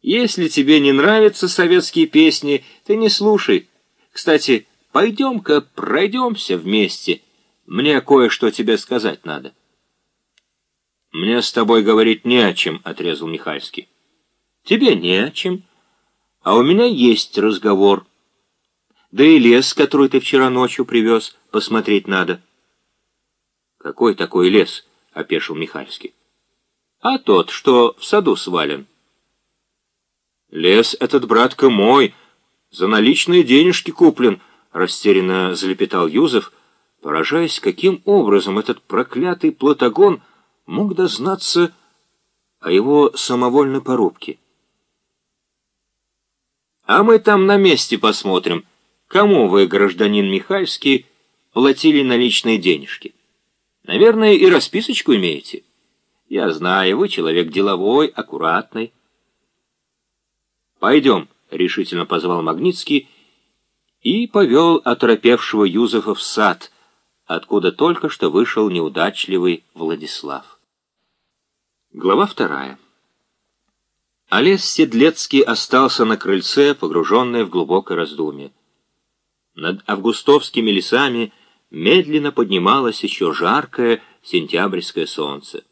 Если тебе не нравятся советские песни, ты не слушай. Кстати, пойдем-ка пройдемся вместе. Мне кое-что тебе сказать надо. «Мне с тобой говорить не о чем», — отрезал Михальский. «Тебе не о чем, а у меня есть разговор. Да и лес, который ты вчера ночью привез, посмотреть надо». «Какой такой лес?» — опешил Михальский. «А тот, что в саду свален». «Лес этот, братка, мой, за наличные денежки куплен», — растерянно залепетал Юзеф, поражаясь, каким образом этот проклятый Платагон мог дознаться о его самовольной порубке. «А мы там на месте посмотрим, кому вы, гражданин Михальский, платили наличные денежки. Наверное, и расписочку имеете. Я знаю, вы человек деловой, аккуратный». «Пойдем», — решительно позвал Магнитский и повел оторопевшего Юзефа в сад, откуда только что вышел неудачливый Владислав. Глава вторая. Олес Седлецкий остался на крыльце, погруженный в глубокое раздумье. Над августовскими лесами медленно поднималось еще жаркое сентябрьское солнце.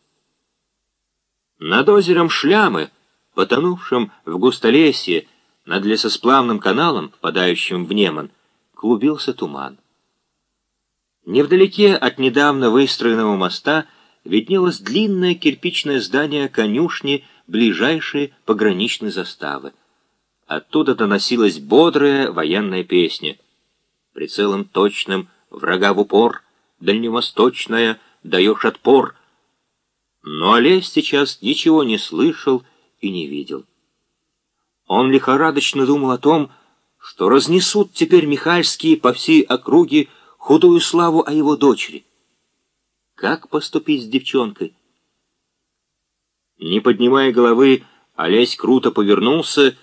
Над озером Шлямы потонувшим в густолесье над лесосплавным каналом, впадающим в Неман, клубился туман. Невдалеке от недавно выстроенного моста виднелось длинное кирпичное здание конюшни ближайшей пограничной заставы. Оттуда доносилась бодрая военная песня. Прицелом точным, врага в упор, дальневосточная, даешь отпор. Но Олесь сейчас ничего не слышал и не видел. Он лихорадочно думал о том, что разнесут теперь Михальские по всей округе худую славу о его дочери. Как поступить с девчонкой? Не поднимая головы, Олесь круто повернулся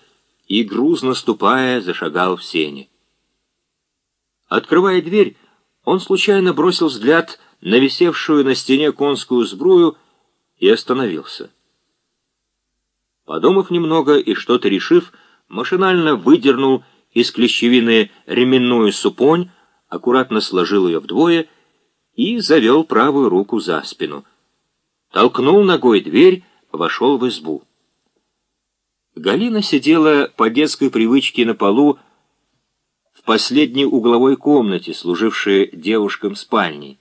и, грузно ступая, зашагал в сене. Открывая дверь, он случайно бросил взгляд на висевшую на стене конскую сбрую и остановился. Подумав немного и что-то решив, машинально выдернул из клещевины ременную супонь, аккуратно сложил ее вдвое и завел правую руку за спину. Толкнул ногой дверь, вошел в избу. Галина сидела по детской привычке на полу в последней угловой комнате, служившей девушкам спальней.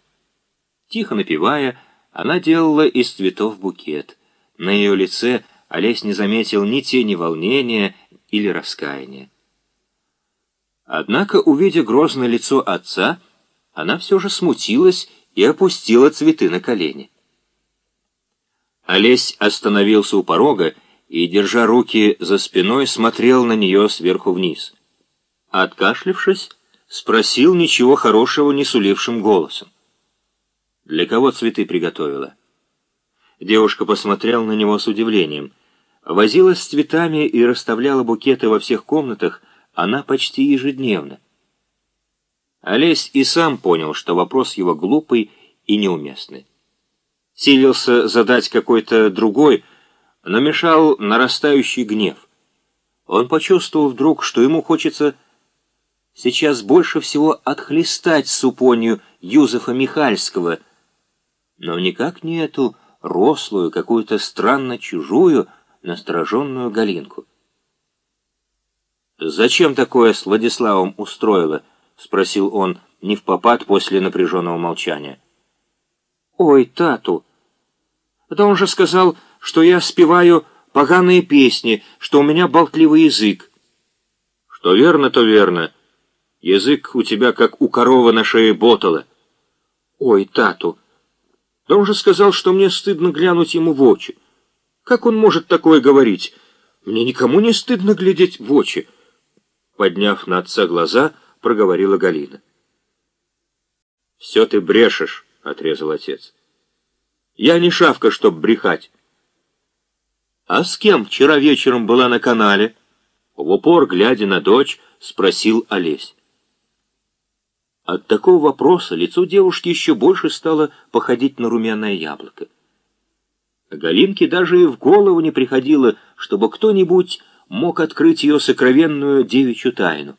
Тихо напевая, она делала из цветов букет. На ее лице Олесь не заметил ни тени волнения или раскаяния. Однако, увидя грозное лицо отца, она все же смутилась и опустила цветы на колени. Олесь остановился у порога и, держа руки за спиной, смотрел на нее сверху вниз. Откашлившись, спросил ничего хорошего не сулившим голосом. «Для кого цветы приготовила?» Девушка посмотрела на него с удивлением — Возилась с цветами и расставляла букеты во всех комнатах она почти ежедневно. Олесь и сам понял, что вопрос его глупый и неуместный. Силился задать какой-то другой, но мешал нарастающий гнев. Он почувствовал вдруг, что ему хочется сейчас больше всего отхлестать супонью Юзефа Михальского, но никак не эту рослую, какую-то странно чужую, настороженную Галинку. «Зачем такое с Владиславом устроила?» — спросил он, не в попад после напряженного молчания. «Ой, тату! Да он же сказал, что я спеваю поганые песни, что у меня болтливый язык». «Что верно, то верно. Язык у тебя, как у коровы на шее ботала». «Ой, тату! Да он же сказал, что мне стыдно глянуть ему в очи. Как он может такое говорить? Мне никому не стыдно глядеть в очи. Подняв на отца глаза, проговорила Галина. «Все ты брешешь», — отрезал отец. «Я не шавка, чтоб брехать». «А с кем вчера вечером была на канале?» В упор, глядя на дочь, спросил Олесь. От такого вопроса лицо девушки еще больше стало походить на румяное яблоко. Галинке даже и в голову не приходило, чтобы кто-нибудь мог открыть ее сокровенную девичью тайну.